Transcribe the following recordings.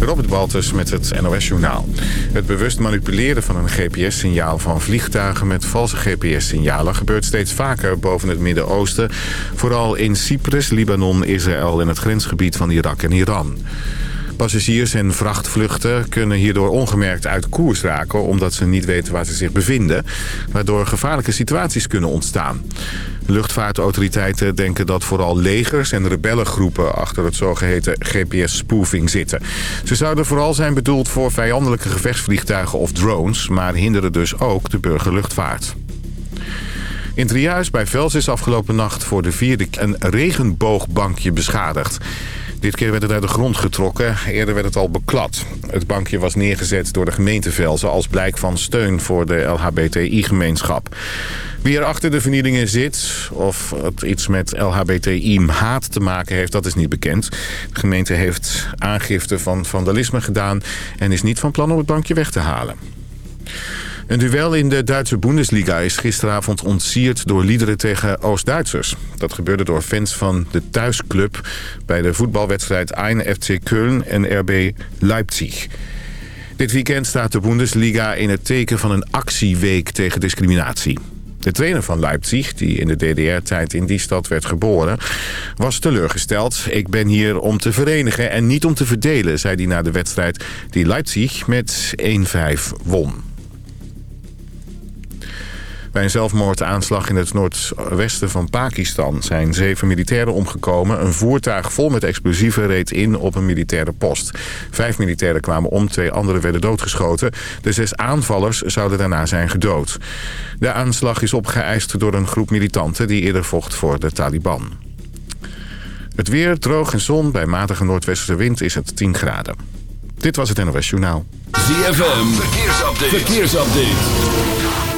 Robert Baltus met het NOS Journaal. Het bewust manipuleren van een GPS-signaal van vliegtuigen met valse GPS-signalen gebeurt steeds vaker boven het Midden-Oosten. Vooral in Cyprus, Libanon, Israël en het grensgebied van Irak en Iran. Passagiers en vrachtvluchten kunnen hierdoor ongemerkt uit koers raken... omdat ze niet weten waar ze zich bevinden... waardoor gevaarlijke situaties kunnen ontstaan. Luchtvaartautoriteiten denken dat vooral legers en rebellengroepen... achter het zogeheten GPS-spoofing zitten. Ze zouden vooral zijn bedoeld voor vijandelijke gevechtsvliegtuigen of drones... maar hinderen dus ook de burgerluchtvaart. In Triuis bij Vels is afgelopen nacht voor de vierde een regenboogbankje beschadigd. Dit keer werd het uit de grond getrokken. Eerder werd het al beklad. Het bankje was neergezet door de gemeente Velzen... als blijk van steun voor de LHBTI-gemeenschap. Wie er achter de vernielingen zit... of het iets met LHBTI-haat te maken heeft, dat is niet bekend. De gemeente heeft aangifte van vandalisme gedaan... en is niet van plan om het bankje weg te halen. Een duel in de Duitse Bundesliga is gisteravond ontsierd door liederen tegen Oost-Duitsers. Dat gebeurde door fans van de thuisclub bij de voetbalwedstrijd 1 FC Köln en RB Leipzig. Dit weekend staat de Bundesliga in het teken van een actieweek tegen discriminatie. De trainer van Leipzig, die in de DDR-tijd in die stad werd geboren, was teleurgesteld. Ik ben hier om te verenigen en niet om te verdelen, zei hij na de wedstrijd die Leipzig met 1-5 won. Bij een zelfmoordaanslag in het noordwesten van Pakistan zijn zeven militairen omgekomen. Een voertuig vol met explosieven reed in op een militaire post. Vijf militairen kwamen om, twee anderen werden doodgeschoten. De zes aanvallers zouden daarna zijn gedood. De aanslag is opgeëist door een groep militanten die eerder vocht voor de Taliban. Het weer, droog en zon. Bij matige noordwesterse wind is het 10 graden. Dit was het NOS Journaal. ZFM, verkeersupdate. verkeersupdate.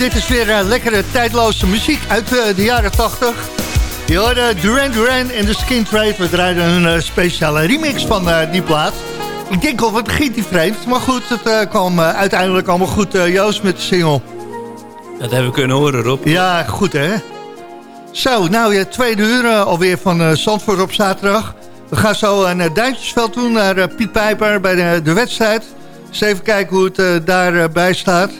Dit is weer uh, lekkere tijdloze muziek uit uh, de jaren 80. Je hoorde Duran Duran en de Skin Trade. We draaiden een uh, speciale remix van die plaat. Ik denk al, wat begint die vreemd. Maar goed, het kwam uiteindelijk allemaal goed. Joost met de single. Dat hebben we kunnen horen, Rob. Ja, goed hè. Zo, nou ja, tweede uur alweer van Zandvoort op zaterdag. We gaan zo naar Duintjesveld toe, naar Piet Pijper bij de, de wedstrijd. Eens even kijken hoe het daarbij staat.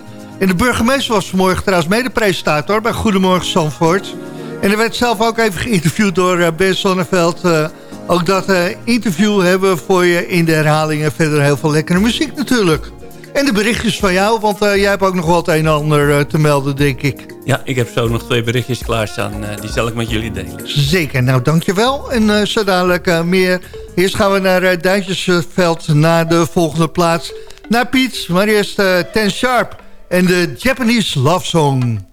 En de burgemeester was vanmorgen trouwens mede-presentator bij Goedemorgen Zandvoort. En er werd zelf ook even geïnterviewd door uh, Ben Sonneveld. Uh, ook dat uh, interview hebben we voor je in de herhaling. En verder heel veel lekkere muziek natuurlijk. En de berichtjes van jou, want jij hebt ook nog wel het een en ander te melden, denk ik. Ja, ik heb zo nog twee berichtjes klaarstaan. die zal ik met jullie delen. Zeker, nou dankjewel. En zo dadelijk meer. Eerst gaan we naar uh, Duintjesveld, naar de volgende plaats. Naar Piet, maar eerst Ten Sharp en de Japanese Love Song.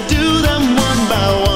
to do them one by one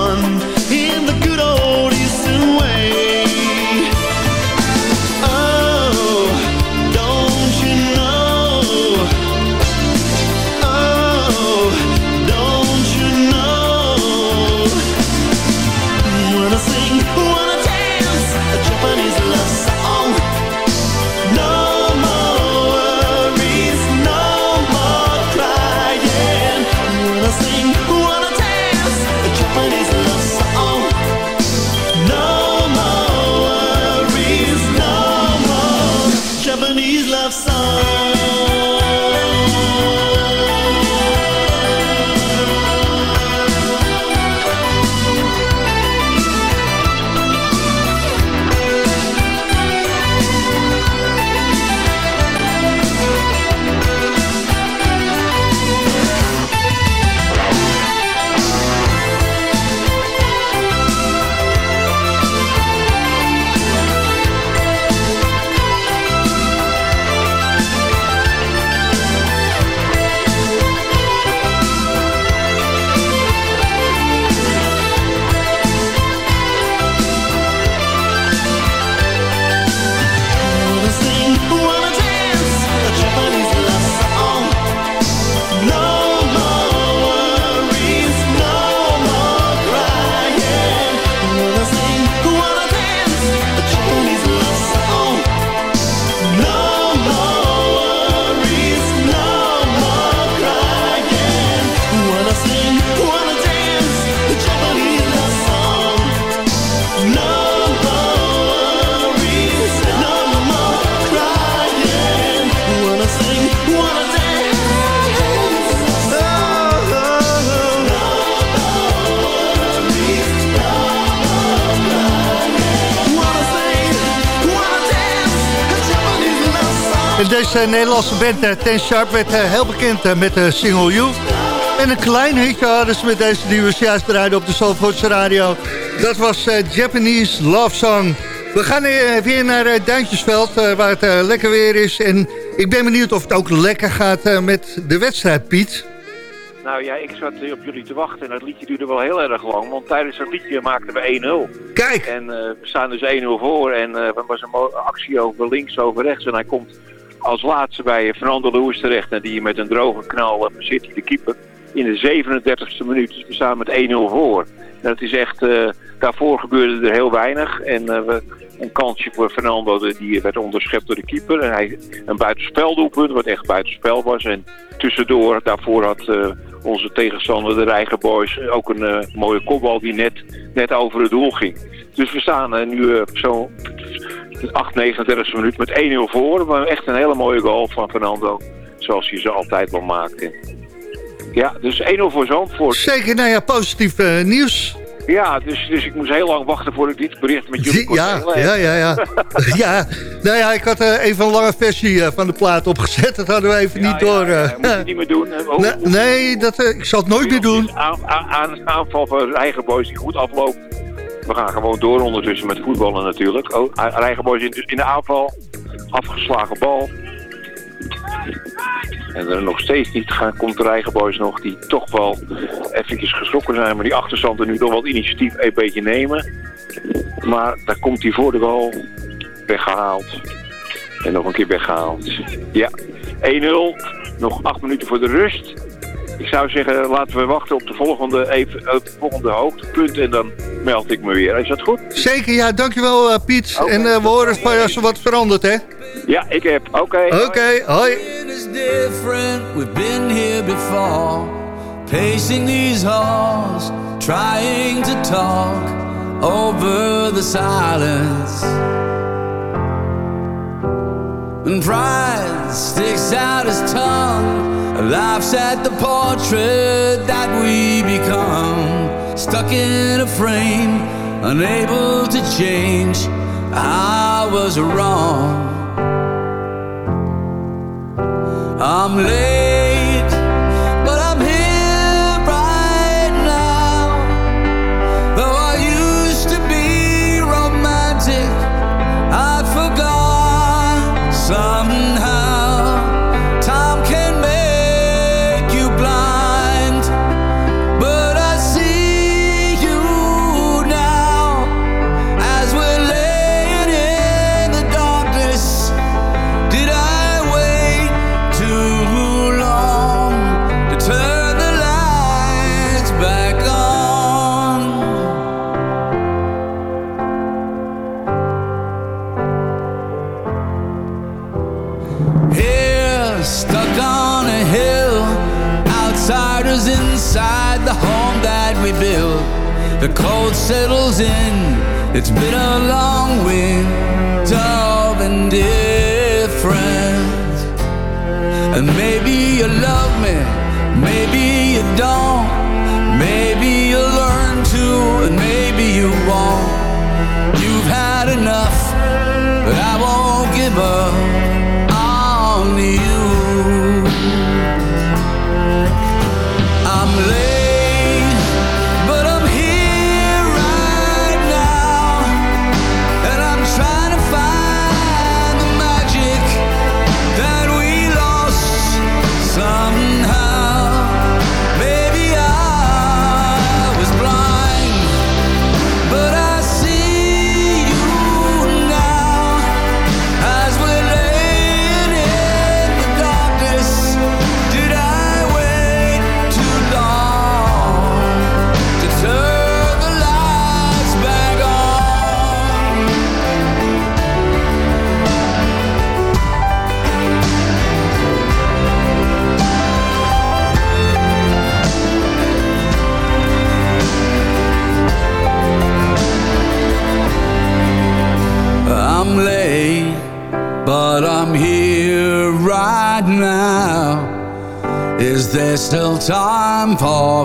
Nederlandse band Ten Sharp werd heel bekend met de single You. En een klein hitje hadden ze met deze die we juist draaiden op de Zalvoortse radio. Dat was Japanese Love Song. We gaan weer naar Duintjesveld, waar het lekker weer is. En ik ben benieuwd of het ook lekker gaat met de wedstrijd, Piet. Nou ja, ik zat op jullie te wachten en dat liedje duurde wel heel erg lang. Want tijdens dat liedje maakten we 1-0. Kijk! En uh, we staan dus 1-0 voor en uh, er was een actie over links, over rechts. En hij komt als laatste bij Fernando Lewis terecht. En die met een droge knal uh, zit de keeper in de 37e minuut. Dus we staan met 1-0 voor. En dat is echt, daarvoor gebeurde er heel weinig. En we, een kansje voor Fernando, die werd onderschept door de keeper. En hij een buitenspeldoelpunt, wat echt buitenspel was. En tussendoor, daarvoor had onze tegenstander, de Rijger Boys, ook een uh, mooie kopbal die net, net over het doel ging. Dus we staan uh, nu uh, zo 8, 39 minuut met 1-0 voor. Maar echt een hele mooie goal van Fernando, zoals hij ze altijd wel maakt. Ja, dus 1-0 voor Zandvoort. Zeker, nou ja, positief nieuws. Ja, dus, dus ik moest heel lang wachten voor ik dit bericht met jullie kon ja, ja, ja, ja. ja. Nou ja, ik had uh, even een lange versie uh, van de plaat opgezet. Dat hadden we even ja, niet door. Ja. Moet je niet meer doen. nee, nee dat, ik zal het nooit meer doen. Aan, aan, aanval van eigen boys die goed afloopt. We gaan gewoon door ondertussen met voetballen natuurlijk. Oh, eigen boys in, de aanval. Afgeslagen bal. En er nog steeds niet gaan, komt de eigen boys nog die toch wel eventjes geschrokken zijn. Maar die achterstand er nu wel initiatief een beetje nemen. Maar daar komt hij voor de goal weggehaald. En nog een keer weggehaald. Ja, 1-0. Nog acht minuten voor de rust. Ik zou zeggen, laten we wachten op de volgende, even, op de volgende hoogtepunt en dan meld ik me weer. Is dat goed? Zeker, ja. Dankjewel uh, Piet. Okay. En uh, we horen van als er wat verandert, hè? Ja, ik heb. Oké. Okay, Oké, okay, hoi. We've been here before. Pacing these halls. Trying to talk over the silence. And pride sticks out his tongue. Laughs at the portrait that we become. Stuck in a frame, unable to change. I was wrong. I'm late,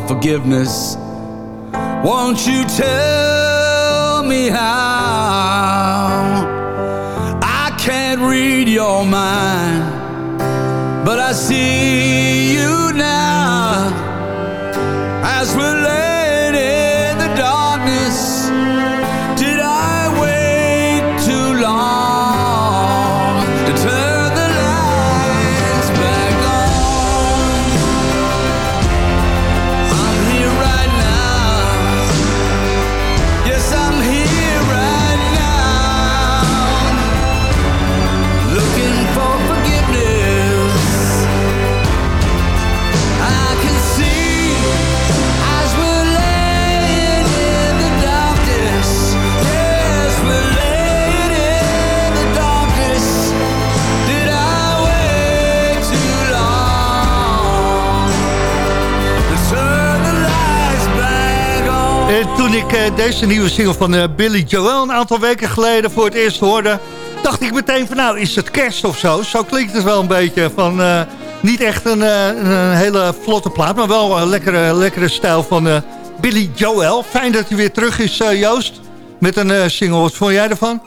forgiveness? Won't you tell me how? I can't read your mind, but I see you toen ik eh, deze nieuwe single van eh, Billy Joel een aantal weken geleden voor het eerst hoorde... dacht ik meteen van nou, is het kerst of zo? Zo klinkt het wel een beetje van... eh, niet echt een, een hele vlotte plaat, maar wel een lekkere, lekkere stijl van Billy Joel. Fijn dat hij weer terug is, Joost, met een single. Wat vond jij ervan?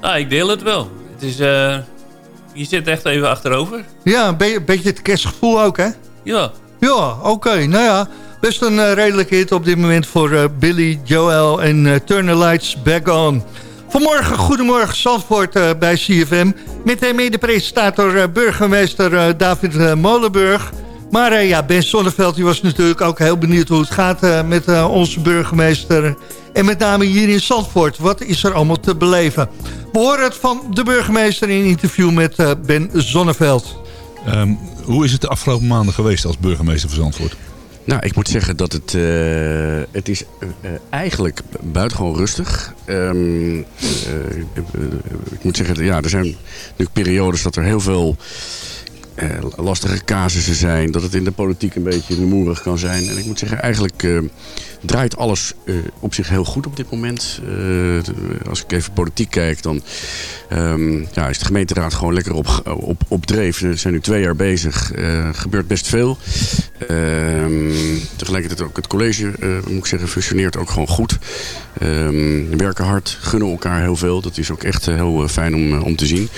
Ah, ik deel het wel. Het is, je zit echt even achterover. Ja, een be- beetje het kerstgevoel ook, hè? Ja. Ja, oké. Nou ja, best een eh, redelijke hit op dit moment voor eh, Billy Joel en eh, Turn the Lights Back On. Vanmorgen, goedemorgen Zandvoort bij CFM. Met de mede-presentator eh, burgemeester David Molenburg. Maar ja, Ben Sonneveld die was natuurlijk ook heel benieuwd hoe het gaat met onze burgemeester. En met name hier in Zandvoort. Wat is er allemaal te beleven? We horen het van de burgemeester in een interview met Ben Zonneveld. Ehm, hoe is het de afgelopen maanden geweest als burgemeester van Zandvoort? Nou, ik moet zeggen dat het, eh, het is eh, eigenlijk buitengewoon rustig. Eh, ik moet zeggen, ja, er zijn natuurlijk periodes dat er heel veel eh, lastige casussen zijn. Dat het in de politiek een beetje rumoerig kan zijn. En ik moet zeggen, eigenlijk eh, draait alles eh, op zich heel goed op dit moment. Eh, als ik even politiek kijk, dan ehm, ja, is de gemeenteraad gewoon lekker op, op, op dreef. We zijn nu twee jaar bezig. Er gebeurt best veel. Ehm, tegelijkertijd ook het college, eh, moet ik zeggen, functioneert ook gewoon goed. Ehm, we werken hard, gunnen elkaar heel veel. Dat is ook echt eh, heel eh, fijn om, eh, om te zien.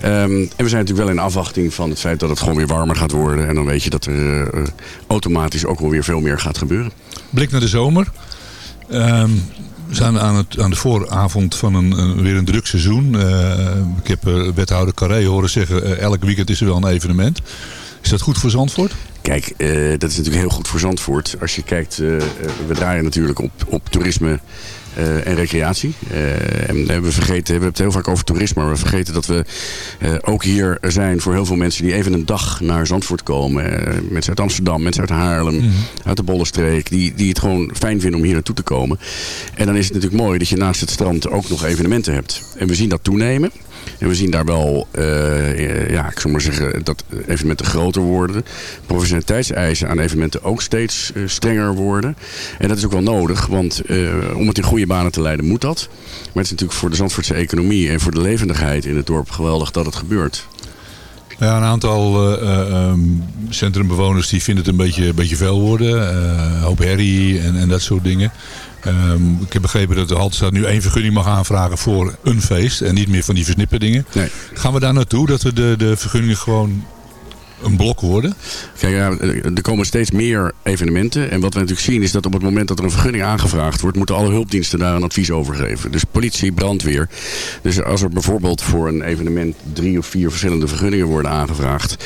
Ehm, en we zijn natuurlijk wel in afwachting van het feit dat het gewoon weer warmer gaat worden. En dan weet je dat er eh, eh, automatisch ook wel weer veel meer gaat gebeuren. Blik naar de zomer. Ehm, we zijn aan, het, aan de vooravond van een, een- weer een druk seizoen. Eh, ik heb wethouder Carré horen zeggen, eh, elk weekend is er wel een evenement. Is dat goed voor Zandvoort? Kijk, dat is natuurlijk heel goed voor Zandvoort. Als je kijkt, we draaien natuurlijk op, op toerisme eh, en recreatie. Eh, en eh, we vergeten, we hebben het heel vaak over toerisme, maar we vergeten dat we ook hier zijn voor heel veel mensen die even een dag naar Zandvoort komen. Mensen uit Amsterdam, mensen uit Haarlem, uit de Bollenstreek, die, die het gewoon fijn vinden om hier naartoe te komen. En dan is het natuurlijk mooi dat je naast het strand ook nog evenementen hebt. En we zien dat toenemen. En we zien daar wel, eh, ja, ik zou maar zeggen, dat evenementen groter worden. Professionaliteitseisen aan evenementen ook steeds eh, strenger worden. En dat is ook wel nodig, want eh, om het in goede banen te leiden moet dat. Maar het is natuurlijk voor de Zandvoortse economie en voor de levendigheid in het dorp geweldig dat het gebeurt. Ja, een aantal eh, eh, ehm, centrumbewoners die vinden het een beetje, een beetje veel worden. Eh, hoop herrie en, en dat soort dingen. Ehm, ik heb begrepen dat de Haltestraat nu één vergunning mag aanvragen voor een feest. En niet meer van die versnipperdingen. Nee. Gaan we daar naartoe dat we de, de vergunningen gewoon een blok worden? Kijk, ja, er komen steeds meer evenementen. En wat we natuurlijk zien is dat op het moment dat er een vergunning aangevraagd wordt, moeten alle hulpdiensten daar een advies over geven. Dus politie, brandweer. Dus als er bijvoorbeeld voor een evenement drie of vier verschillende vergunningen worden aangevraagd,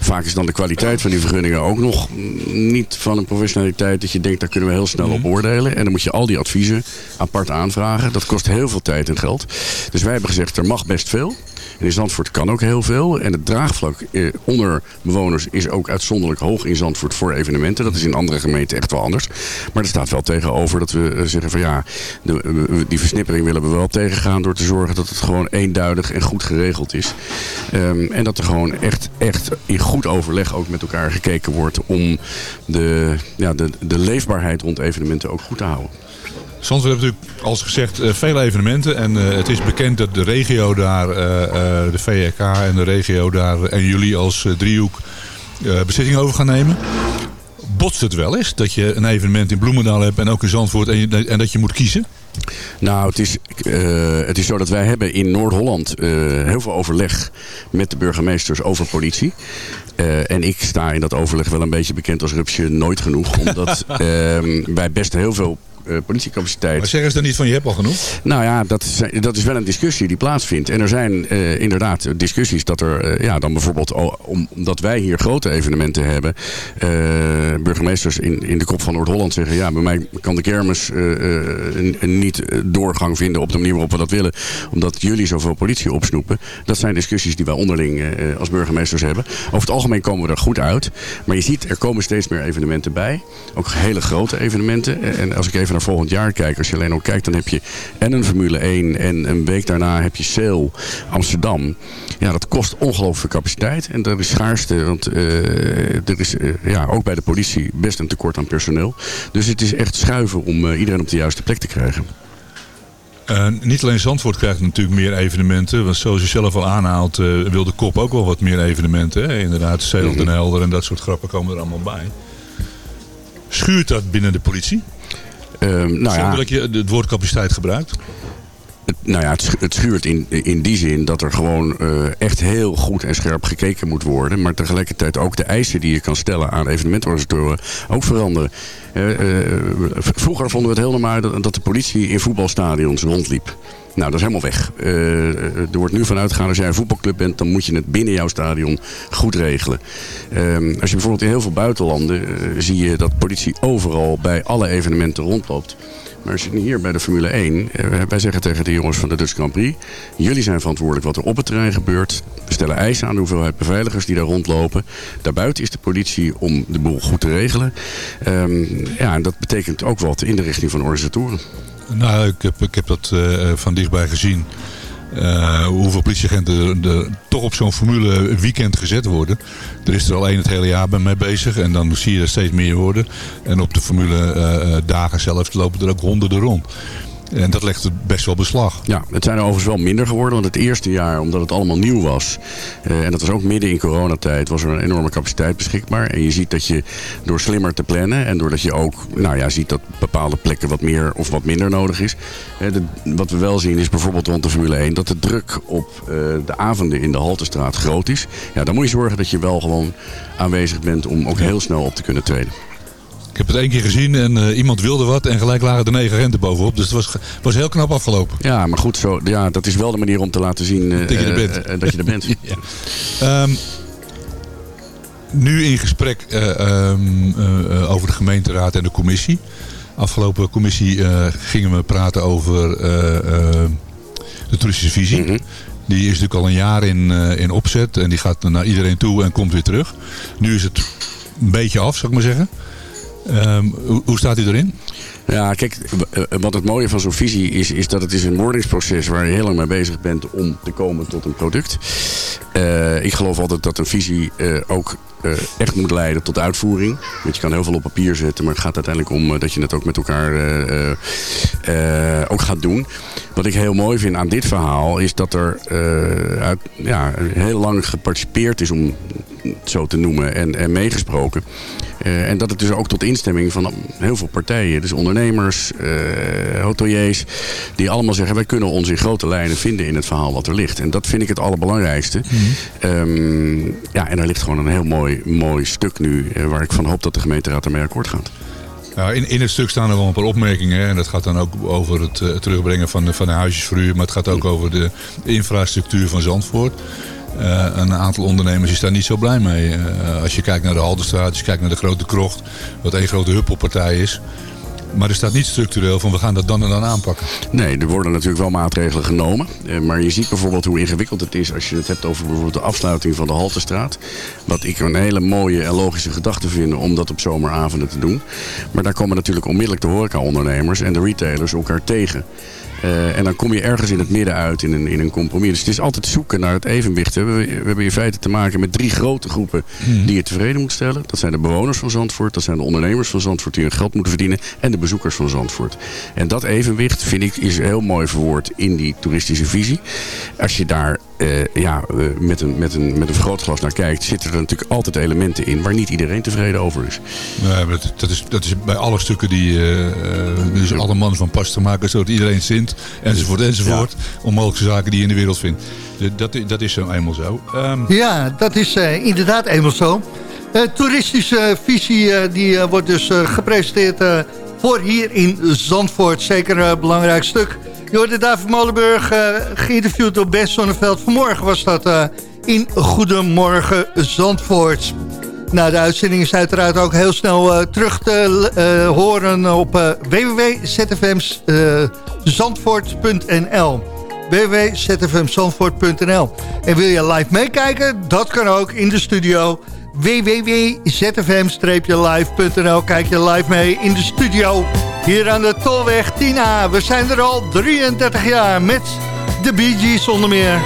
vaak is dan de kwaliteit van die vergunningen ook nog niet van een professionaliteit dat je denkt, daar kunnen we heel snel op oordelen. En dan moet je al die adviezen apart aanvragen. Dat kost heel veel tijd en geld. Dus wij hebben gezegd, er mag best veel. En in Zandvoort kan ook heel veel. En het draagvlak eh, onder bewoners is ook uitzonderlijk hoog in Zandvoort voor evenementen. Dat is in andere gemeenten echt wel anders. Maar er staat wel tegenover dat we eh, zeggen van ja, eh, die versnippering willen we wel tegengaan door te zorgen dat het gewoon eenduidig en goed geregeld is. Ehm, en dat er gewoon echt, echt in goed overleg ook met elkaar gekeken wordt om de, ja, de, de leefbaarheid rond evenementen ook goed te houden. Zandvoort heeft natuurlijk, als gezegd, eh, veel evenementen. En eh, het is bekend dat de regio daar, eh, de VRK en de regio daar en jullie als eh, driehoek eh, beslissing over gaan nemen. Botst het wel eens dat je een evenement in Bloemendaal hebt en ook in Zandvoort en, je- en dat je moet kiezen? Nou, het is, het is zo dat wij hebben in Noord-Holland heel veel overleg met de burgemeesters over politie. En ik sta in dat overleg wel een beetje bekend als rupsje nooit genoeg. Omdat ehm, wij best heel veel politiecapaciteit. Maar zeggen ze dan niet van je hebt al genoeg? Nou ja, dat is, dat is wel een discussie die plaatsvindt. En er zijn eh, inderdaad discussies dat er, eh, ja, dan bijvoorbeeld, om- omdat wij hier grote evenementen hebben, eh, burgemeesters in, in de kop van Noord-Holland zeggen, ja, bij mij kan de kermis eh, eh, een, een niet eh, doorgang vinden op de manier waarop we dat willen, omdat jullie zoveel politie opsnoepen. Dat zijn discussies die wij onderling eh, als burgemeesters hebben. Over het algemeen komen we er goed uit. Maar je ziet, er komen steeds meer evenementen bij. Ook hele grote evenementen. Eh, En als ik even naar volgend jaar kijk, als je alleen al kijkt, dan heb je en een Formule 1 en een week daarna heb je Sail Amsterdam. Ja, dat kost ongelooflijk veel capaciteit. En dat is schaarste, want eh, er is eh, ja, ook bij de politie best een tekort aan personeel. Dus het is echt schuiven om eh, iedereen op de juiste plek te krijgen. Niet alleen Zandvoort krijgt natuurlijk meer evenementen. Want zoals je zelf al aanhaalt, eh, wil de kop ook wel wat meer evenementen. Hè? Inderdaad, Zeeland en Helder en dat soort grappen komen er allemaal bij. Schuurt dat binnen de politie? Ehm, nou ja, dat je het woord capaciteit gebruikt? Nou ja, het, schu- het schuurt in, in die zin dat er gewoon eh, echt heel goed en scherp gekeken moet worden. Maar tegelijkertijd ook de eisen die je kan stellen aan evenementorganisatoren ook veranderen. Eh, eh, vroeger vonden we het heel normaal dat, dat de politie in voetbalstadions rondliep. Nou, dat is helemaal weg. Eh, eh, er wordt nu vanuit gegaan, als jij een voetbalclub bent, dan moet je het binnen jouw stadion goed regelen. Ehm, als je bijvoorbeeld in heel veel buitenlanden eh, zie je dat politie overal bij alle evenementen rondloopt. Maar als je hier bij de Formule 1, eh, wij zeggen tegen de jongens van de Dutch Grand Prix, jullie zijn verantwoordelijk wat er op het terrein gebeurt. We stellen eisen aan de hoeveelheid beveiligers die daar rondlopen. Daarbuiten is de politie om de boel goed te regelen. Ehm, ja, en dat betekent ook wat in de richting van organisatoren. Nou, ik heb, ik heb dat eh, van dichtbij gezien. Eh, hoeveel politieagenten er, toch op zo'n formule weekend gezet worden. Er is er al één het hele jaar mee bezig. En dan zie je er steeds meer worden. En op de formule eh, eh, dagen zelf lopen er ook honderden rond. En dat legt het best wel beslag. Ja, het zijn er overigens wel minder geworden. Want het eerste jaar, omdat het allemaal nieuw was. eh, en dat was ook midden in coronatijd, was er een enorme capaciteit beschikbaar. En je ziet dat je door slimmer te plannen. En doordat je ook nou ja, ziet dat bepaalde plekken wat meer of wat minder nodig is. wat we wel zien is bijvoorbeeld rond de Formule 1 dat de druk op eh, de avonden in de Haltestraat groot is. Ja, dan moet je zorgen dat je wel gewoon aanwezig bent om ook heel snel op te kunnen treden. Ik heb het één keer gezien en eh, iemand wilde wat. En gelijk lagen er negen agenten bovenop. Dus het was, was heel knap afgelopen. Ja, maar goed, zo, ja, dat is wel de manier om te laten zien eh, Dat je er eh, bent. eh, dat je er bent. Nu in gesprek eh, ehm, eh, eh, over de gemeenteraad en de commissie. Afgelopen commissie eh, gingen we praten over eh, eh, de toeristische visie. Mhm. Die is natuurlijk al een jaar in, eh, in opzet en die gaat naar iedereen toe en komt weer terug. Nu is het een beetje af, zou ik maar zeggen. Ehm, hoe, staat u erin? Ja, kijk, w- eh, wat het mooie van zo'n visie is, is dat het is een wordingsproces waar je heel lang mee bezig bent om te komen tot een product. Eh, ik geloof altijd dat een visie eh, ook eh, echt moet leiden tot uitvoering. Want je kan heel veel op papier zetten, maar het gaat uiteindelijk om eh, dat je het ook met elkaar eh, eh, eh, ook gaat doen. Wat ik heel mooi vind aan dit verhaal is dat er eh, ja, heel lang geparticipeerd is, om zo te noemen, en, en meegesproken. Eh, en dat het dus ook tot instemming van heel veel partijen, dus ondernemers, eh hoteliers, die allemaal zeggen wij kunnen ons in grote lijnen vinden in het verhaal wat er ligt. En dat vind ik het allerbelangrijkste. Ehm, ja, en er ligt gewoon een heel mooi, mooi stuk nu eh, waar ik van hoop dat de gemeenteraad ermee akkoord gaat. Nou, in, in het stuk staan er wel een paar opmerkingen. hè. En dat gaat dan ook over het terugbrengen van de, van de huisjesverhuur. Maar het gaat ook over de infrastructuur van Zandvoort. Eh, een aantal ondernemers is daar niet zo blij mee. Eh, als je kijkt naar de Haldenstraat, als je kijkt naar de Grote Krocht. Wat één grote huppelpartij is. Maar er staat niet structureel van we gaan dat dan en dan aanpakken. Nee, er worden natuurlijk wel maatregelen genomen. Eh, maar je ziet bijvoorbeeld hoe ingewikkeld het is als je het hebt over bijvoorbeeld de afsluiting van de Haltestraat. Wat ik een hele mooie en logische gedachte vind om dat op zomeravonden te doen. Maar daar komen natuurlijk onmiddellijk de horecaondernemers en de retailers elkaar tegen. Eh, en dan kom je ergens in het midden uit in een, in een compromis. Dus het is altijd zoeken naar het evenwicht. We hebben, we hebben in feite te maken met drie grote groepen die je tevreden moet stellen. Dat zijn de bewoners van Zandvoort, dat zijn de ondernemers van Zandvoort die hun geld moeten verdienen en de bezoekers van Zandvoort. En dat evenwicht vind ik is heel mooi verwoord in die toeristische visie. Als je daar eh, ja, eh, met, een, met, een, met een vergrootglas naar kijkt... zitten er natuurlijk altijd elementen in waar niet iedereen tevreden over is. Nee, maar dat, dat, is, dat is bij alle stukken die uh, dus alle mannen van pas te maken... zodat iedereen zint, enzovoort, enzovoort. Onmogelijke zaken die je in de wereld vindt. Dat, dat is zo eenmaal zo. Um... Ja, dat is uh, inderdaad eenmaal zo. Uh, toeristische visie uh, die wordt dus gepresenteerd voor hier in Zandvoort. Zeker een belangrijk stuk. Je hoorde David Molenburg geïnterviewd door Ben Sonneveld. Vanmorgen was dat in Goedemorgen Zandvoort. Nou, de uitzending is uiteraard ook heel snel terug te horen op www.zfmzandvoort.nl www.zfmzandvoort.nl En wil je live meekijken? Dat kan ook in de studio www.zfm-live.nl Kijk je live mee in de studio hier aan de Tolweg 10A. We zijn er al 33 jaar met de Bee Gees onder meer.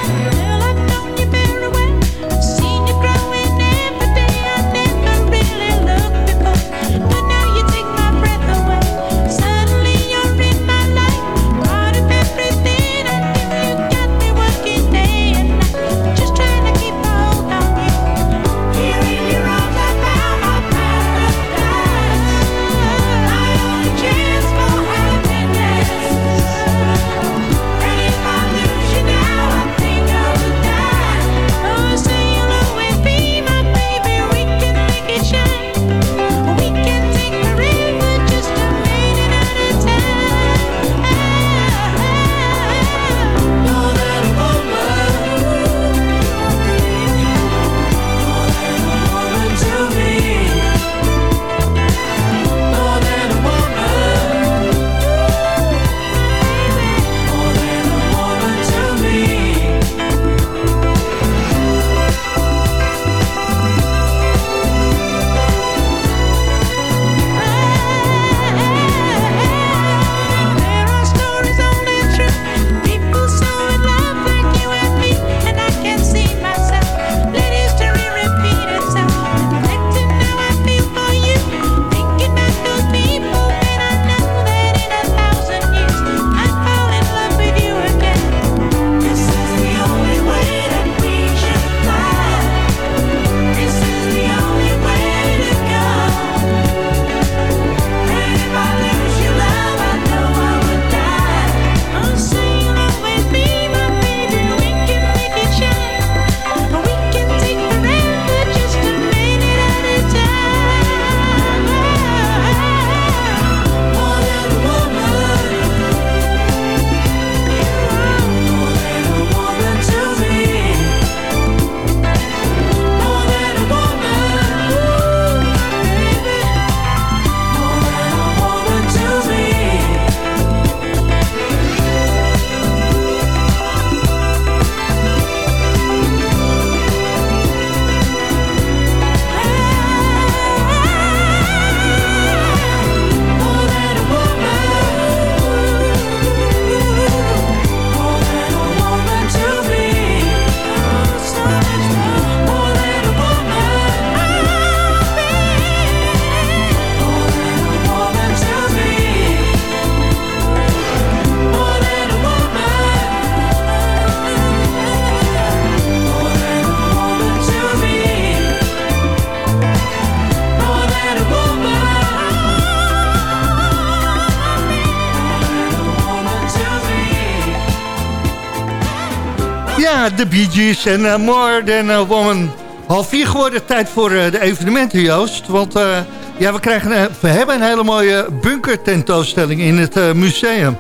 De Bee en uh, More Than a Woman. Half vier geworden, tijd voor uh, de evenementen, Joost. Want uh, ja, we, krijgen, we hebben een hele mooie bunkertentoonstelling in het museum.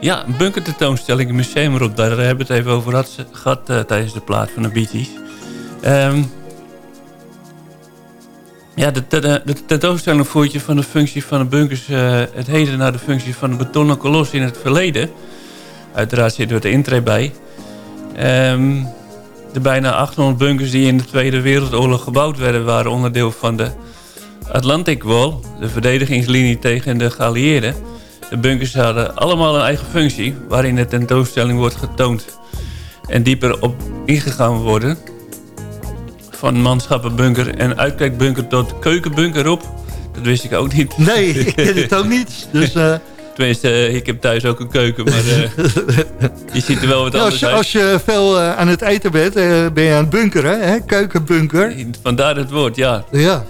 Ja, een bunkertentoonstelling in het museum, Rob. Daar hebben we het even over gehad tijdens de plaat van de Bee. Um, ja, de, de, de tentoonstelling voert je van de functie van de bunkers het heden naar de functie van een betonnen kolos in het verleden. Uiteraard zit er de intree bij. Um, de bijna 800 bunkers die in de Tweede Wereldoorlog gebouwd werden... waren onderdeel van de Atlantic Wall, de verdedigingslinie tegen de geallieerden. De bunkers hadden allemaal een eigen functie... waarin de tentoonstelling wordt getoond en dieper op ingegaan worden. Van manschappenbunker en uitkijkbunker tot keukenbunker op. Dat wist ik ook niet. Nee, ik ken het ook niet. Dus... Uh... Tenminste, eh, ik heb thuis ook een keuken, maar uh, je ziet er wel wat ja, anders als, uit. Als je veel uh, aan het eten bent, ben je aan het bunkeren, hè? keukenbunker. Vandaar het woord, ja. Ja.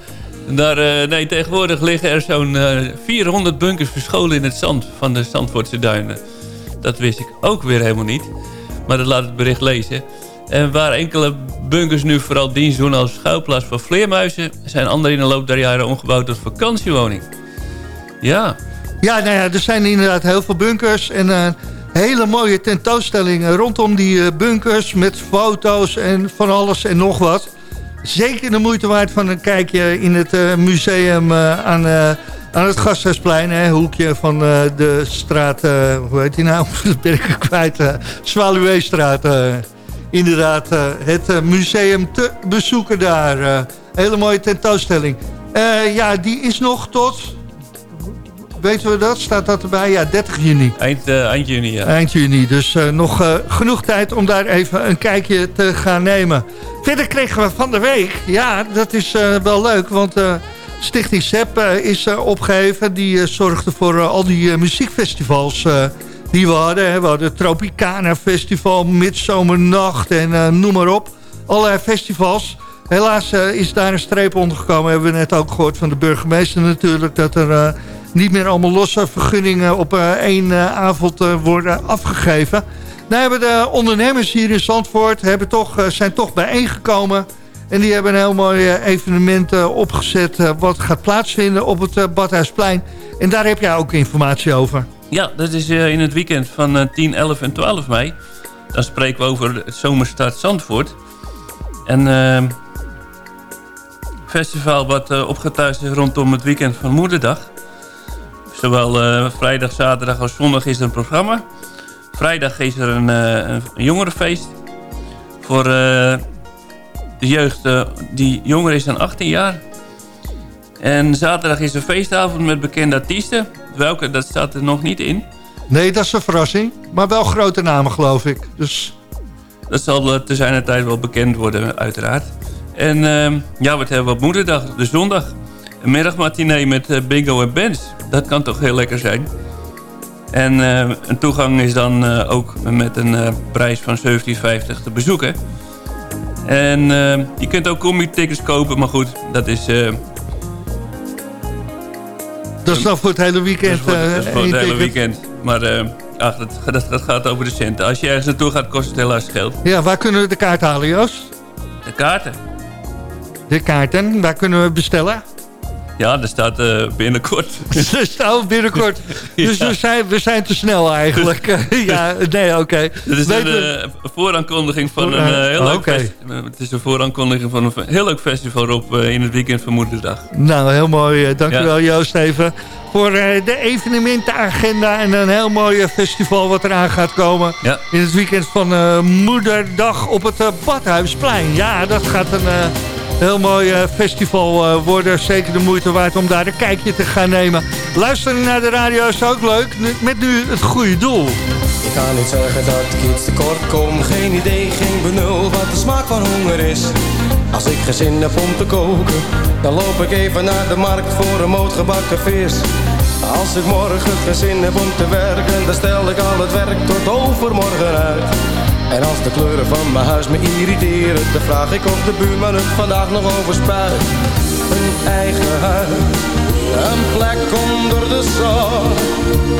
Daar, nee, tegenwoordig liggen er zo'n 400 bunkers verscholen in het zand van de Zandvoortse duinen. Dat wist ik ook weer helemaal niet. Maar dat laat het bericht lezen. En waar enkele bunkers nu vooral dienst doen als schuilplaats voor vleermuizen... zijn andere in de loop der jaren omgebouwd tot vakantiewoning. Ja. Ja, nou ja, er zijn inderdaad heel veel bunkers en uh, hele mooie tentoonstellingen rondom die uh, bunkers met foto's en van alles en nog wat. Zeker de moeite waard van een kijkje in het uh, museum aan, aan het Gasthuisplein, hè, hoekje van de straat, hoe heet die nou? Dat ben ik kwijt, Zwaluweestraat. inderdaad, het museum te bezoeken daar. hele mooie tentoonstelling. ja, die is nog tot weten we dat? Staat dat erbij? Ja, 30 juni. Eind, uh, eind juni, ja. Eind juni, dus uh, nog uh, genoeg tijd om daar even een kijkje te gaan nemen. Verder kregen we van de week, ja, dat is wel leuk, want Stichting SEP is opgeheven. Die zorgde voor al die muziekfestivals die we hadden. We hadden het Tropicana Festival, Midzomernacht en noem maar op. Allerlei festivals. Helaas is daar een streep onder gekomen. Hebben we net ook gehoord van de burgemeester natuurlijk... dat er niet meer allemaal losse vergunningen op uh, één uh, avond uh, worden afgegeven. Nou hebben de ondernemers hier in Zandvoort hebben toch, zijn toch bijeengekomen. En die hebben een heel mooi evenement opgezet wat gaat plaatsvinden op het Badhuisplein. En daar heb jij ook informatie over. Ja, dat is in het weekend van 10, 11 en 12 mei. Dan spreken we over het Zomerstart Zandvoort. En ehm, festival wat opgetuigd is rondom het weekend van Moederdag. Zowel uh, vrijdag, zaterdag als zondag is er een programma. Vrijdag is er een, uh, een jongerenfeest. Voor uh, de jeugd, die jonger is dan 18 jaar. En zaterdag is een feestavond met bekende artiesten. Welke, dat staat er nog niet in. Nee, dat is een verrassing. Maar wel grote namen, geloof ik. Dus... Dat zal te zijn tijd wel bekend worden, uiteraard. En ja, wat hebben we op moederdag? De zondag. Een middagmatinee met bingo en bands dat kan toch heel lekker zijn. En uh, een toegang is dan uh, ook met een uh, prijs van 17,50 te bezoeken. En je kunt ook combi-tickets kopen, maar goed, dat is... dat is dan voor het hele weekend? Dat is voor, dat is voor het hele weekend. Maar ach, dat, dat, dat, gaat over de centen. Als je ergens naartoe gaat, kost het helaas geld. Ja, waar kunnen we de kaart halen, Joost? De kaarten? De kaarten, waar kunnen we bestellen? Ja, er staat uh, binnenkort. Er staat binnenkort. Dus ja. we, zijn, we zijn te snel eigenlijk. ja, nee, oké. Okay. Het is een uh, vooraankondiging van een uh, heel leuk okay. Het is een vooraankondiging van een heel leuk festival op in het weekend van Moederdag. Nou, heel mooi. Dankjewel ja. Joost even. Voor de evenementenagenda en een heel mooi festival wat eraan gaat komen. Ja. In het weekend van Moederdag op het Badhuisplein. Ja, dat gaat een heel mooi festival uh, worden. Zeker de moeite waard om daar een kijkje te gaan nemen. Luisteren naar de radio is ook leuk. Met nu het goede doel. Ik kan niet zeggen dat ik iets tekort kom. Geen idee, geen benul wat de smaak van honger is. Als ik geen zin heb om te koken, dan loop ik even naar de markt voor een moot gebakken vis. Als ik morgen geen zin heb om te werken, dan stel ik al het werk tot overmorgen uit. En als de kleuren van mijn huis me irriteren Dan vraag ik of de buurman het vandaag nog overspuit Een eigen huis Een plek onder de zon.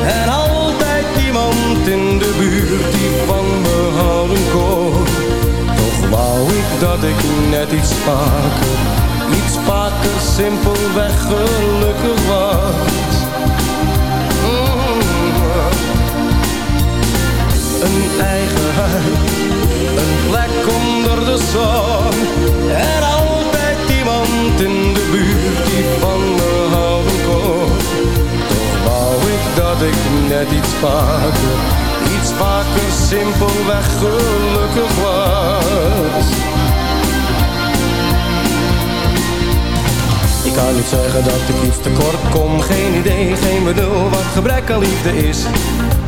En altijd iemand in de buurt die van me houden kon. Toch wou ik dat ik net iets vaker Iets vaker simpelweg gelukkig was een eigen huis, een plek onder de zon. En altijd iemand in de buurt die van me houden kon. Toch wou ik dat ik net iets vaker, iets vaker simpelweg gelukkig was. Ik kan niet zeggen dat ik iets tekort kom, geen idee, geen bedoel wat gebrek aan liefde is.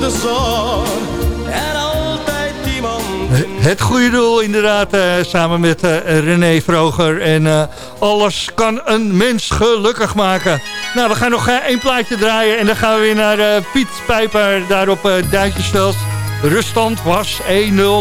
De zon. En altijd iemand... Het goede doel inderdaad, eh, samen met eh, René Vroger. En eh, alles kan een mens gelukkig maken. Nou, we gaan nog één plaatje draaien. En dan gaan we weer naar Piet Pijper daar op Duitsersveld. Ruststand was 1-0.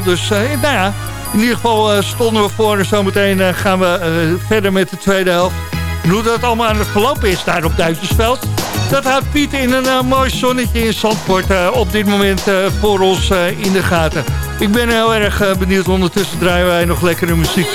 Dus nou ja, in ieder geval stonden we voor. En zometeen gaan we verder met de tweede helft. En hoe dat allemaal aan het verlopen is daar op Duitsersveld... dat houdt Piet in een mooi zonnetje in Zandvoort... op dit moment voor ons in de gaten. Ik ben heel erg benieuwd. Ondertussen draaien wij nog lekkere muziek.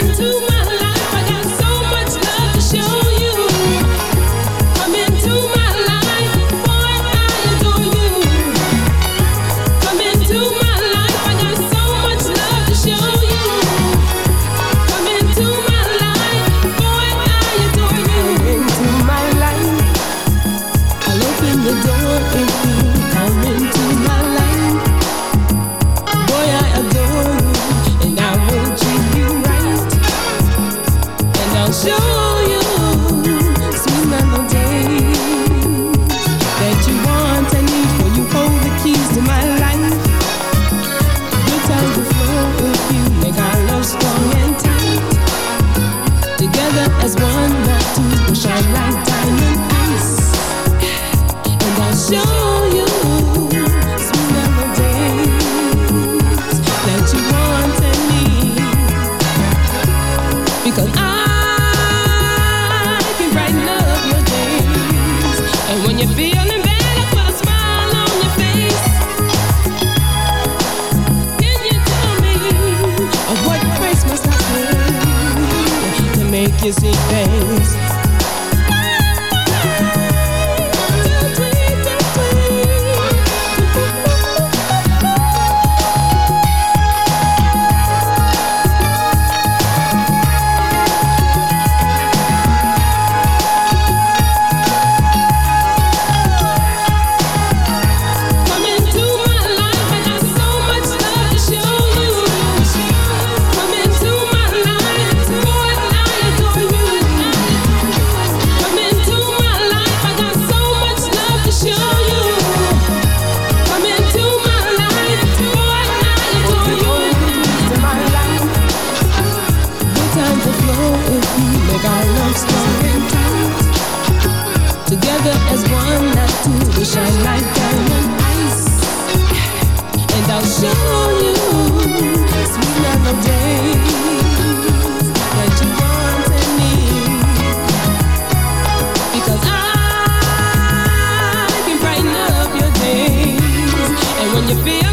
if we make our love strong Together as one, two, we shine like diamond And I'll show you sweet that you want and need. Because I can brighten up your And when you feel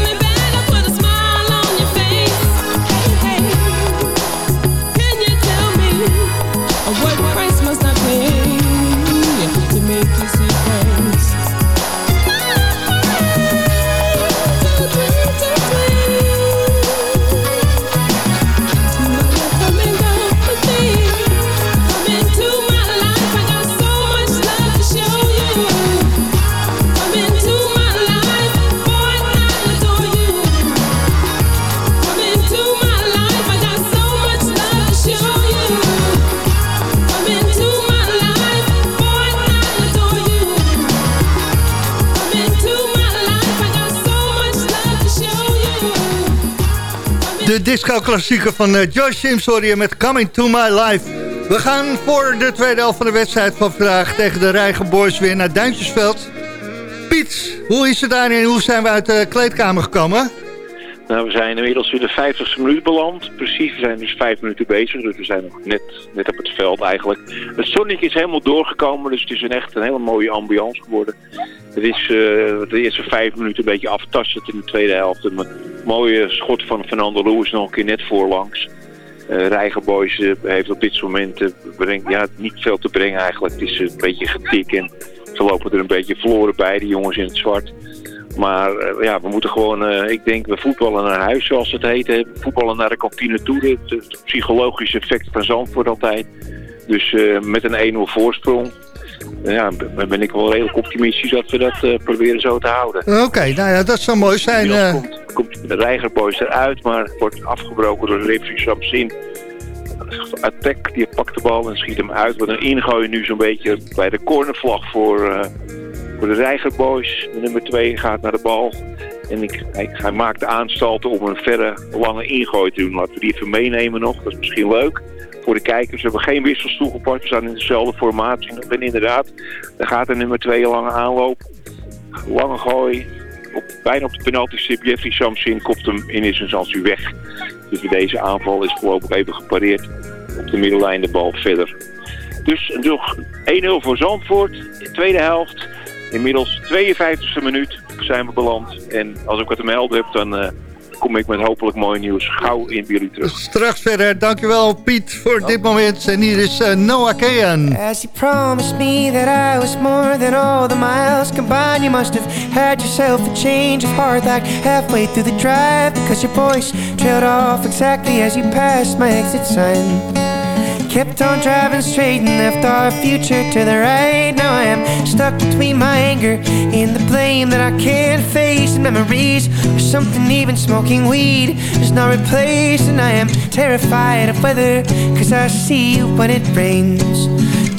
disco-klassieker van uh, Joyce Sims hoor met Coming to My Life. We gaan voor de tweede helft van de wedstrijd van vandaag tegen de Rijgen Boys weer naar Duintjesveld. Piet, hoe is het daar en hoe zijn we uit de kleedkamer gekomen? Nou, we zijn inmiddels in de 50ste minuut beland. Precies, we zijn dus vijf minuten bezig, dus we zijn nog net, net op het veld eigenlijk. Het zonnetje is helemaal doorgekomen, dus het is een echt een hele mooie ambiance geworden. Het is uh, de eerste vijf minuten een beetje aftastend in de tweede helft. Een mooie schot van Fernando Lewis nog een keer net voorlangs. Uh, Rijgenboys uh, heeft op dit moment ja, niet veel te brengen eigenlijk. Het is een beetje getik en ze lopen er een beetje verloren bij, die jongens in het zwart. Maar ja, we moeten gewoon, ik denk, we voetballen naar huis zoals het heet. Voetballen naar de kantine toe. Het, psychologische effect van Zandvoort altijd. Dus met een 1-0 voorsprong ja, ben ik wel redelijk optimistisch dat we dat uh, proberen zo te houden. Oké, nou ja, dat zou mooi zijn. Uh... Komt, komt de Reigerboys eruit, maar wordt afgebroken door Lefri Samsin. Attack, die pakt de bal en schiet hem uit. Wat een ingooi nu zo'n beetje bij de cornervlag voor, uh, voor de Reigerboys. De nummer 2 gaat naar de bal. En ik, hij, hij maakt de aanstalten om een verre, lange ingooi te doen. Laten we die even meenemen nog, dat is misschien leuk voor de kijkers. We hebben geen wissels toegepast. We staan in dezelfde formatie. En inderdaad, daar gaat de nummer 2 lange aanloop. Lange gooi. Op, bijna op de penalty stip. Jeffrey Samsin kopt hem in eerste instantie weg. Dus deze aanval is voorlopig even gepareerd. Op de middellijn de bal verder. Dus nog 1-0 voor Zandvoort. De tweede helft. Inmiddels 52e minuut zijn we beland. En als ik wat te melden heb, dan... Uh, kom ik met hopelijk mooi nieuws gauw in bij jullie terug. Straks verder. Dankjewel Piet voor dit moment. En hier is uh, Noah Kayan. As you promised me that I was more than all the miles combined. You must have had yourself a change of heart like halfway through the drive. Because your voice trailed off exactly as you passed my exit sign. Kept on driving straight and left our future to the right. Now I am stuck between my anger and the blame that I can't face. And memories or something even smoking weed does not replace. And I am terrified of weather, cause I see you when it rains.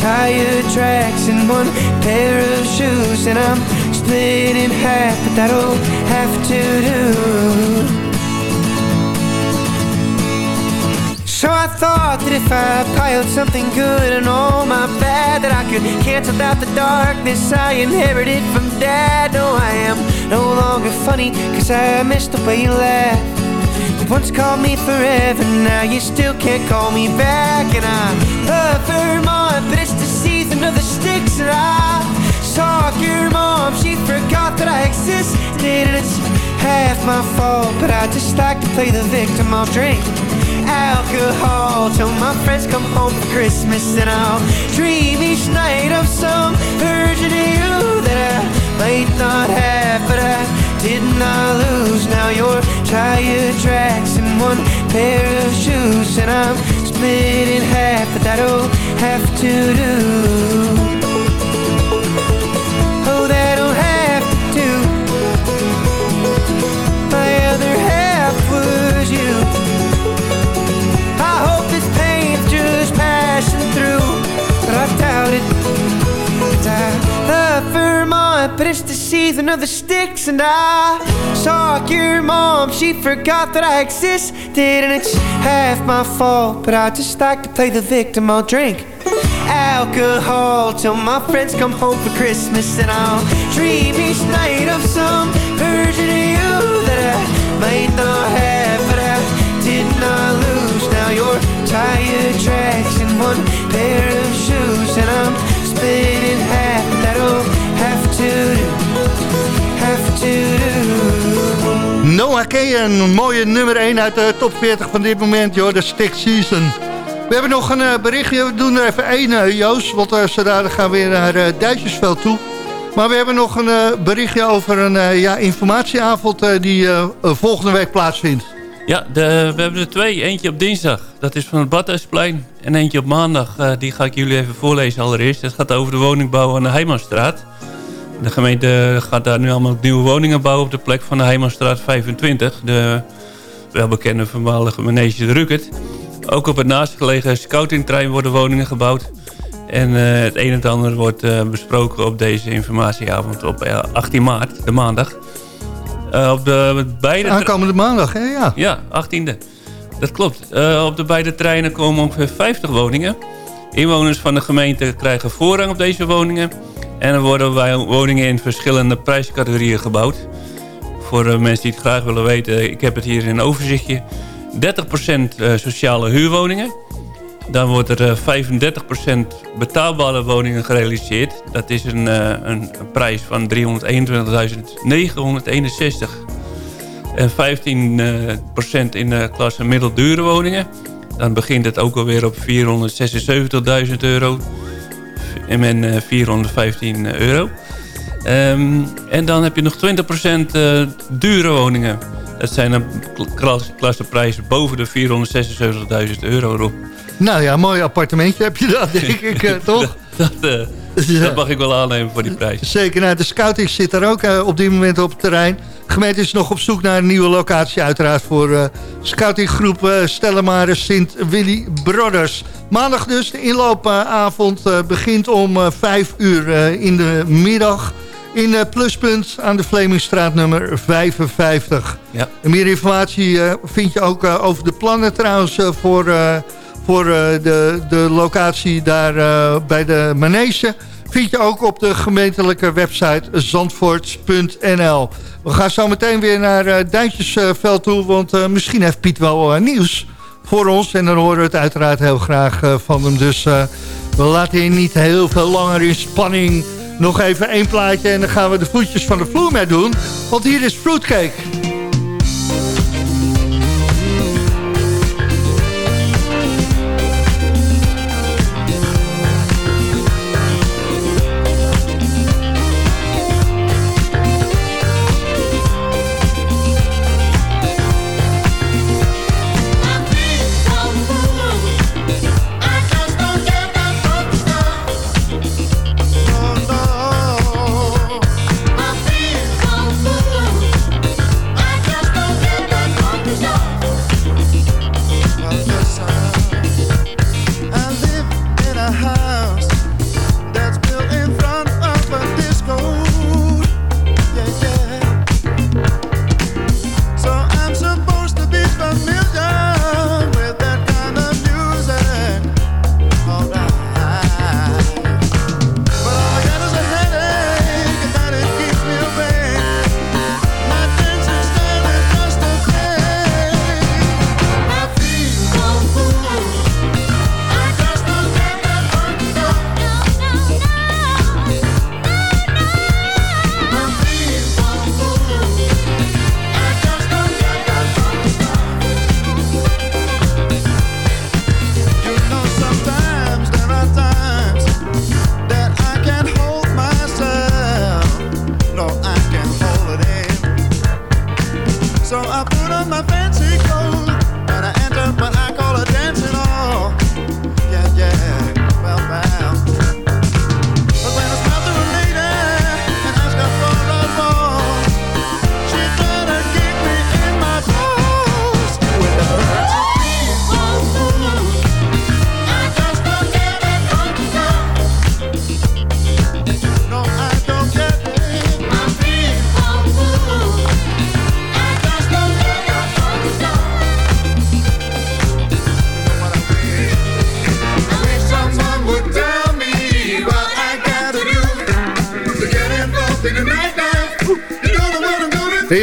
tire tracks and one pair of shoes, and I'm split in half, but that'll have to do. So I thought that if I piled something good and all my bad That I could cancel out the darkness I inherited from dad No, I am no longer funny Cause I missed the way you laughed once called me forever, now you still can't call me back. And I love Vermont, but it's the season of the sticks. And I saw your mom, she forgot that I existed. And it's half my fault, but I just like to play the victim. I'll drink alcohol till my friends come home for Christmas. And I'll dream each night of some version of you that I might not have, but I did not I lose. Now your tire tracks in one pair of shoes, and I'm split in half, but that'll have to do. But it's the season of the sticks. And I saw your mom, she forgot that I existed. And it's half my fault, but I just like to play the victim. I'll drink alcohol till my friends come home for Christmas. And I'll dream each night of some version Kay, een mooie nummer 1 uit de top 40 van dit moment, joh, de Stick Season. We hebben nog een uh, berichtje, we doen er even één, uh, Joost, want uh, zodra gaan we weer naar Duitsersveld toe. Maar we hebben nog een berichtje over een ja, informatieavond die volgende week plaatsvindt. Ja, de, we hebben er twee. Eentje op dinsdag, dat is van het Badhuisplein. En eentje op maandag, die ga ik jullie even voorlezen allereerst. Het gaat over de woningbouw aan de Heimanstraat. De gemeente gaat daar nu allemaal nieuwe woningen bouwen op de plek van de Heimanstraat 25. De welbekende voormalige manege de Ruckert. Ook op het naastgelegen scoutingtrein worden woningen gebouwd. En uh, het een en het ander wordt uh, besproken op deze informatieavond op 18 maart, de maandag. Uh, op de beide Aankomende maandag, hè? Ja, ja 18e. Dat klopt. Op de beide treinen komen ongeveer 50 woningen. Inwoners van de gemeente krijgen voorrang op deze woningen. En er worden woningen in verschillende prijscategorieën gebouwd. Voor mensen die het graag willen weten, ik heb het hier in een overzichtje. 30% sociale huurwoningen. Dan wordt er 35% betaalbare woningen gerealiseerd. Dat is een, een, een prijs van 321.961. En 15% in de klasse middeldure woningen. Dan begint het ook alweer op 476.000 euro. En men 415 euro. Um, en dan heb je nog 20% uh, dure woningen. Dat zijn dan klasseprijzen boven de 476.000 euro erop. Nou ja, mooi appartementje heb je dat, denk ik, toch? dat, uh, ja. dat, mag ik wel aannemen voor die prijs. Zeker, nou, de scouting zit er ook uh, op dit moment op het terrein. Gemeente is nog op zoek naar een nieuwe locatie uiteraard... voor scoutinggroep Stellemare Sint Willy Brothers. Maandag dus, de inloopavond begint om 5 uur in de middag in uh, Pluspunt aan de Vlemingstraat nummer 55. Ja. En meer informatie uh, vind je ook uh, over de plannen trouwens voor, voor de, de locatie daar bij de manege. Vind je ook op de gemeentelijke website zandvoort.nl. We gaan zo meteen weer naar Duintjesveld toe, want misschien heeft Piet wel nieuws voor ons. En dan horen we het uiteraard heel graag van hem. Dus we laten je niet heel veel langer in spanning nog even één plaatje en dan gaan we de voetjes van de vloer mee doen. Want hier is Fruitcake.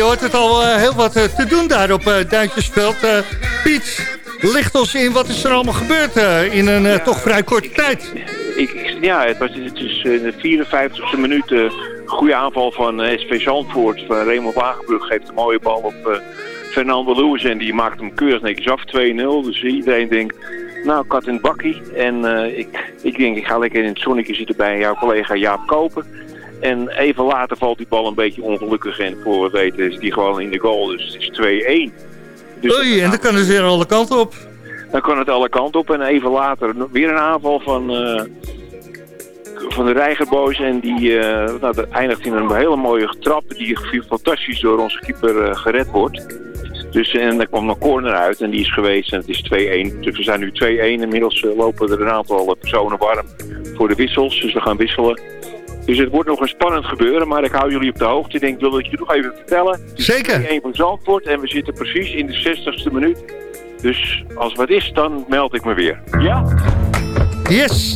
Hoort het al uh, heel wat uh, te doen daar op uh, Duintjesveld. Piet, licht ons in, wat is er allemaal gebeurd in een ja, toch vrij korte tijd? Ik, ja, het was het is in de 54e minuut goede aanval van SV Zandvoort. Van Raymond Wagenbrug geeft een mooie bal op Fernando Lewis en die maakt hem keurig netjes af, 2-0. Dus iedereen denkt, nou, kat in bakkie. En ik, ik denk, ik ga lekker in het zonnetje zitten bij jouw collega Jaap Kopen. En even later valt die bal een beetje ongelukkig en voor we weten is die gewoon in de goal. Dus het is 2-1. Dus Oei, en dan kan het weer alle kanten op. Dan kan het alle kanten op en even later weer een aanval van, uh, van de Reigerboys. En die uh, nou, dat eindigt in een hele mooie trap die fantastisch door onze keeper uh, gered wordt. Dus en er kwam een corner uit en die is geweest en het is 2-1. Dus we zijn nu 2-1. Inmiddels lopen er een aantal personen warm voor de wissels. Dus we gaan wisselen. Dus het wordt nog een spannend gebeuren, maar ik hou jullie op de hoogte. Ik denk, wil dat je nog even vertellen. Zeker. Een van Zandvoort en we zitten precies in de 60ste minuut. Dus als wat is, dan meld ik me weer. Ja? Yes!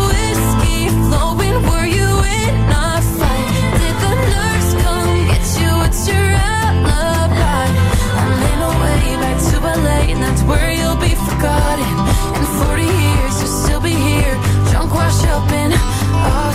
Up Oh.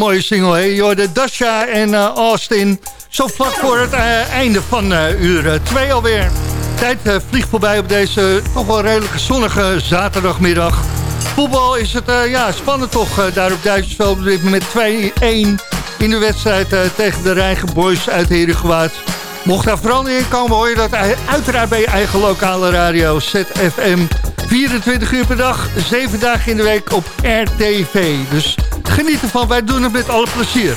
Mooie single, hè? Yo, de Dasha en eh, Austin. Zo vlak voor het eh, einde van uh, uur 2 alweer. Tijd vliegt voorbij op deze toch wel redelijk zonnige zaterdagmiddag. Voetbal is het ja, spannend toch daar op Duitsersveld met 2-1 in de wedstrijd tegen de Rijgen Boys uit Herengewaard. Mocht daar verandering in komen, hoor je dat uiteraard bij je eigen lokale radio ZFM. 24 uur per dag, 7 dagen in de week op RTV. Dus geniet ervan, wij doen het met alle plezier.